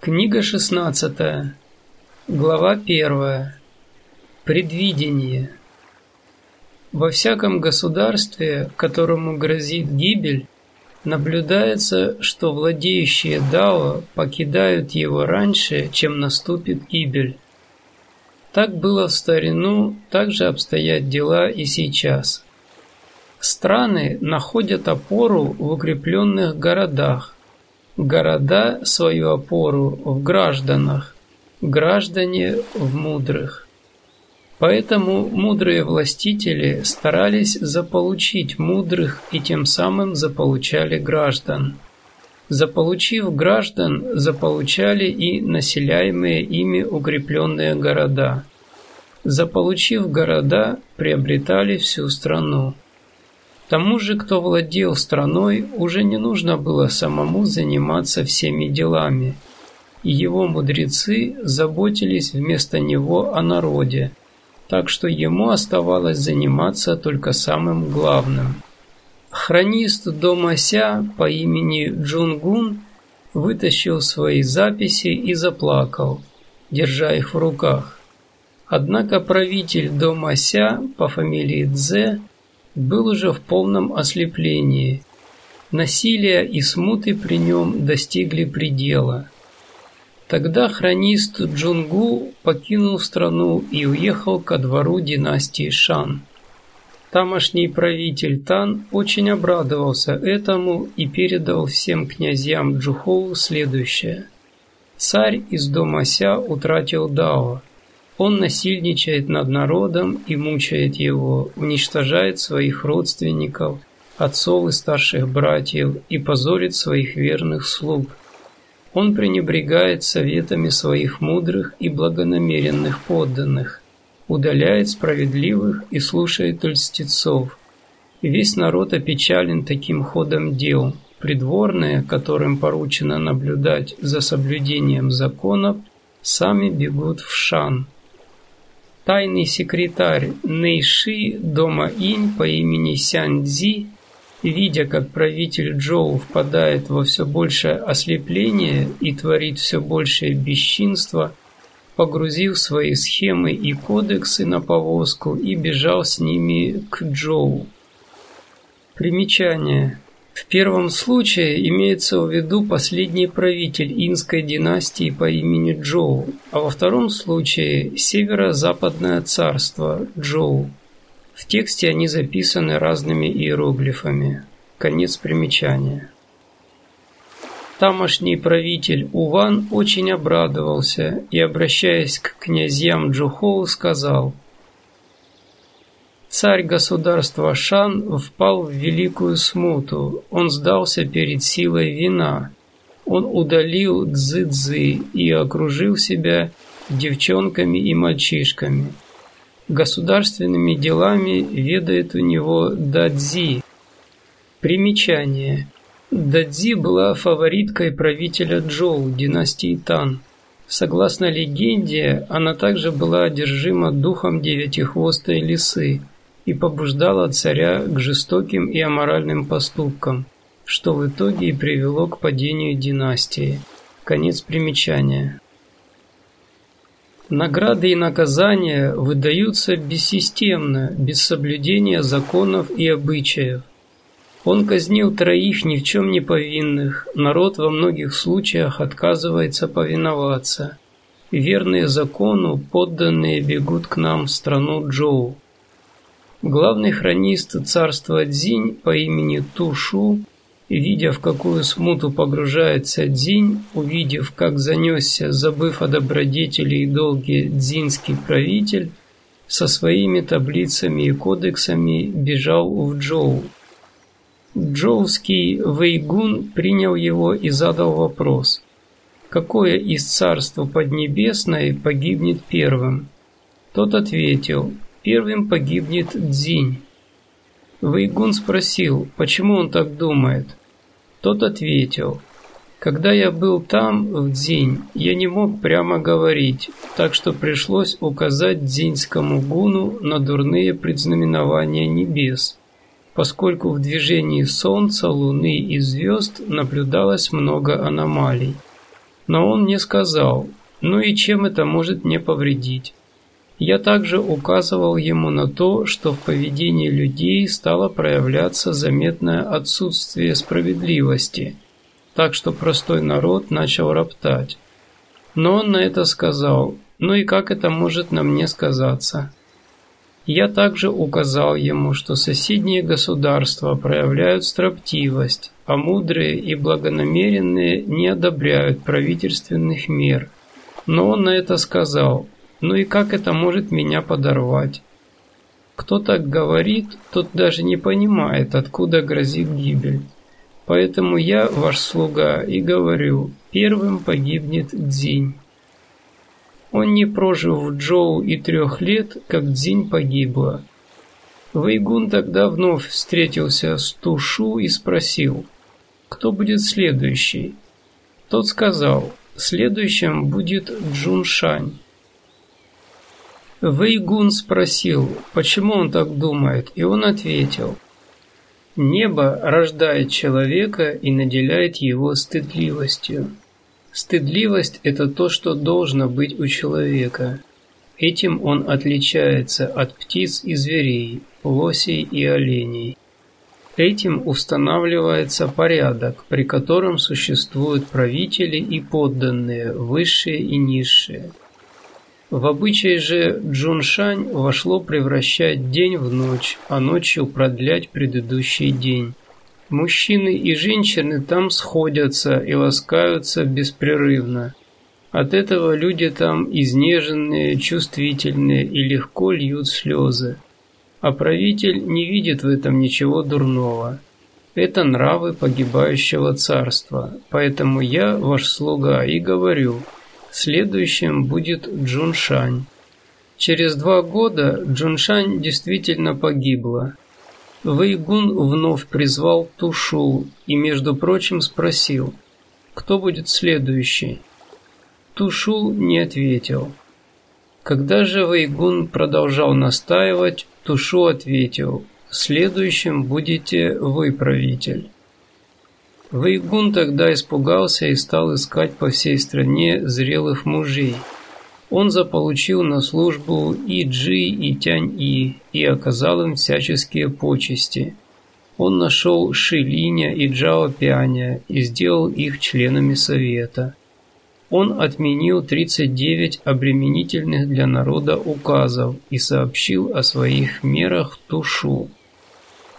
Книга 16. Глава 1. Предвидение. Во всяком государстве, которому грозит гибель, наблюдается, что владеющие Дао покидают его раньше, чем наступит гибель. Так было в старину, так же обстоят дела и сейчас. Страны находят опору в укрепленных городах, Города свою опору в гражданах, граждане в мудрых. Поэтому мудрые властители старались заполучить мудрых и тем самым заполучали граждан. Заполучив граждан, заполучали и населяемые ими укрепленные города. Заполучив города, приобретали всю страну. Тому же, кто владел страной, уже не нужно было самому заниматься всеми делами. И его мудрецы заботились вместо него о народе, так что ему оставалось заниматься только самым главным. Хронист дома Ся по имени Джунгун вытащил свои записи и заплакал, держа их в руках. Однако правитель дома Ся по фамилии Цзэ был уже в полном ослеплении. Насилие и смуты при нем достигли предела. Тогда хронист Джунгу покинул страну и уехал ко двору династии Шан. Тамошний правитель Тан очень обрадовался этому и передал всем князьям Джухоу следующее. Царь из дома Ся утратил Дао. Он насильничает над народом и мучает его, уничтожает своих родственников, отцов и старших братьев и позорит своих верных слуг. Он пренебрегает советами своих мудрых и благонамеренных подданных, удаляет справедливых и слушает льстецов. Весь народ опечален таким ходом дел. Придворные, которым поручено наблюдать за соблюдением законов, сами бегут в шан – Тайный секретарь Нэйши дома Инь по имени Сянь Цзи, видя, как правитель Джоу впадает во все большее ослепление и творит все большее бесчинство, погрузил свои схемы и кодексы на повозку и бежал с ними к Джоу. Примечание. В первом случае имеется в виду последний правитель инской династии по имени Джоу, а во втором случае северо-западное царство Джоу. В тексте они записаны разными иероглифами. Конец примечания. Тамошний правитель Уван очень обрадовался и, обращаясь к князьям Джухоу, сказал – Царь государства Шан впал в великую смуту, он сдался перед силой вина. Он удалил Цзы-Цзы и окружил себя девчонками и мальчишками. Государственными делами ведает у него Дадзи. Примечание. Дадзи была фавориткой правителя Джоу династии Тан. Согласно легенде, она также была одержима духом девятихвостой лисы – и побуждала царя к жестоким и аморальным поступкам, что в итоге и привело к падению династии. Конец примечания. Награды и наказания выдаются бессистемно, без соблюдения законов и обычаев. Он казнил троих ни в чем не повинных, народ во многих случаях отказывается повиноваться. Верные закону подданные бегут к нам в страну Джоу. Главный хронист царства Дзинь по имени Тушу, видя в какую смуту погружается Дзинь, увидев, как занесся, забыв о добродетели и долге дзинский правитель, со своими таблицами и кодексами бежал в Джоу. Джоуский Вейгун принял его и задал вопрос, какое из царства Поднебесной погибнет первым? Тот ответил – Первым погибнет Дзинь. Вейгун спросил, почему он так думает. Тот ответил, когда я был там, в Дзинь, я не мог прямо говорить, так что пришлось указать дзиньскому гуну на дурные предзнаменования небес, поскольку в движении Солнца, Луны и звезд наблюдалось много аномалий. Но он мне сказал, ну и чем это может мне повредить? Я также указывал ему на то, что в поведении людей стало проявляться заметное отсутствие справедливости, так что простой народ начал роптать. Но он на это сказал, ну и как это может на мне сказаться? Я также указал ему, что соседние государства проявляют строптивость, а мудрые и благонамеренные не одобряют правительственных мер. Но он на это сказал, ну и как это может меня подорвать? Кто так говорит, тот даже не понимает, откуда грозит гибель. Поэтому я, ваш слуга, и говорю, первым погибнет Дзинь. Он не прожил в Джоу и трех лет, как Дзинь погибла. Вейгун тогда вновь встретился с Тушу и спросил, кто будет следующий. Тот сказал, следующим будет Джуншань. Вэйгун спросил, почему он так думает, и он ответил. Небо рождает человека и наделяет его стыдливостью. Стыдливость – это то, что должно быть у человека. Этим он отличается от птиц и зверей, лосей и оленей. Этим устанавливается порядок, при котором существуют правители и подданные, высшие и низшие – в обычай же Джуншань вошло превращать день в ночь, а ночью продлять предыдущий день. Мужчины и женщины там сходятся и ласкаются беспрерывно. От этого люди там изнеженные, чувствительные и легко льют слезы. А правитель не видит в этом ничего дурного. Это нравы погибающего царства, поэтому я, ваш слуга, и говорю – Следующим будет Джуншань. Через два года Джуншань действительно погибла. Вэйгун вновь призвал Тушу и, между прочим, спросил, кто будет следующий. Тушу не ответил. Когда же Вэйгун продолжал настаивать, Тушу ответил, следующим будете вы, правитель. Вэйгун тогда испугался и стал искать по всей стране зрелых мужей. Он заполучил на службу и Джи, и Тянь-И, и оказал им всяческие почести. Он нашел Шилиня и Джао Пяня и сделал их членами совета. Он отменил 39 обременительных для народа указов и сообщил о своих мерах Тушу.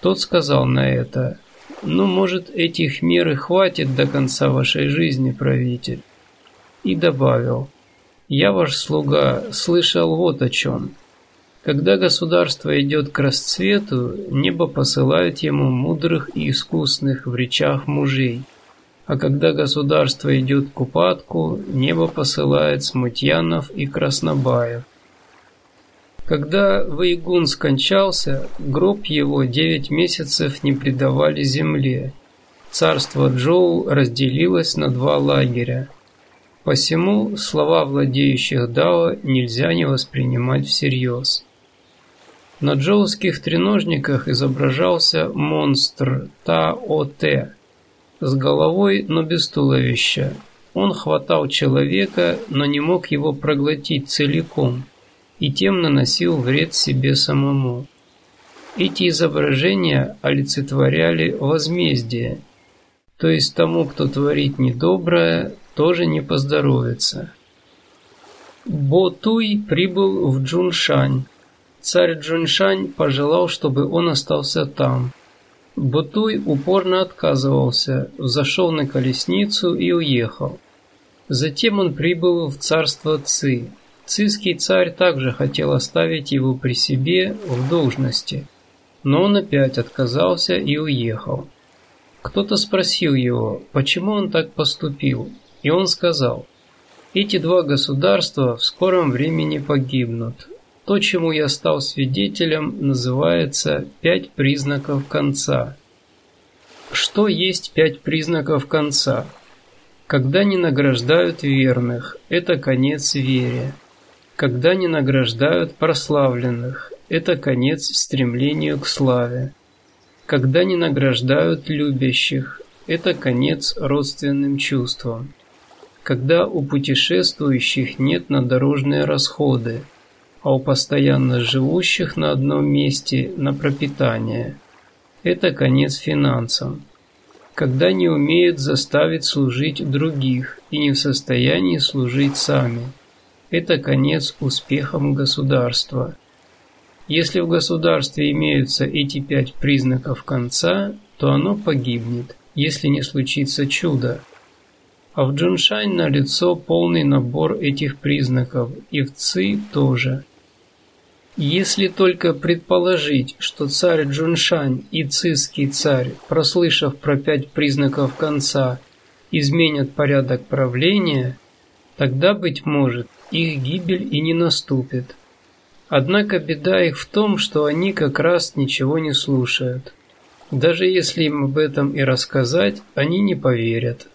Тот сказал на это – ну, может, этих мер и хватит до конца вашей жизни, правитель. И добавил, я ваш слуга слышал вот о чем. Когда государство идет к расцвету, небо посылает ему мудрых и искусных в речах мужей. А когда государство идет к упадку, небо посылает смутьянов и краснобаев. Когда Вейгун скончался, гроб его девять месяцев не предавали земле. Царство Джоу разделилось на два лагеря. Посему слова владеющих Дао нельзя не воспринимать всерьез. На джоуских треножниках изображался монстр Та-О-Т с головой, но без туловища. Он хватал человека, но не мог его проглотить целиком – и тем наносил вред себе самому. Эти изображения олицетворяли возмездие, то есть тому, кто творит недоброе, тоже не поздоровится. Бо-Туй прибыл в Джуншань. Царь Джуншань пожелал, чтобы он остался там. Бутуй упорно отказывался, взошел на колесницу и уехал. Затем он прибыл в царство Ци, Цийский царь также хотел оставить его при себе в должности, но он опять отказался и уехал. Кто-то спросил его, почему он так поступил, и он сказал, «Эти два государства в скором времени погибнут. То, чему я стал свидетелем, называется «пять признаков конца». Что есть пять признаков конца? Когда не награждают верных, это конец вере. Когда не награждают прославленных, это конец стремлению к славе. Когда не награждают любящих, это конец родственным чувствам. когда у путешествующих нет на дорожные расходы, а у постоянно живущих на одном месте на пропитание. Это конец финансам. Когда не умеют заставить служить других и не в состоянии служить сами. Это конец успехам государства. Если в государстве имеются эти пять признаков конца, то оно погибнет, если не случится чудо. А в Джуншань налицо полный набор этих признаков, и в Ци тоже. Если только предположить, что царь Джуншань и цисский царь, прослышав про пять признаков конца, изменят порядок правления, тогда, быть может, их гибель и не наступит. Однако беда их в том, что они как раз ничего не слушают. Даже если им об этом и рассказать, они не поверят.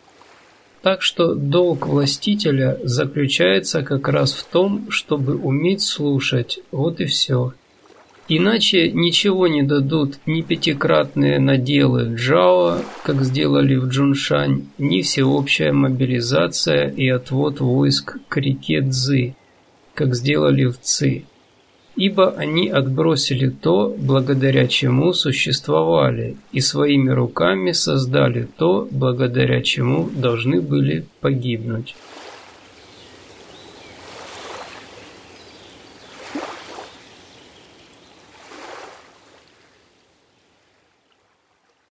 Так что долг властителя заключается как раз в том, чтобы уметь слушать, вот и все. Иначе ничего не дадут ни пятикратные наделы Джао, как сделали в Джуншань, ни всеобщая мобилизация и отвод войск к реке Цзы, как сделали в Ци ибо они отбросили то, благодаря чему существовали, и своими руками создали то, благодаря чему должны были погибнуть.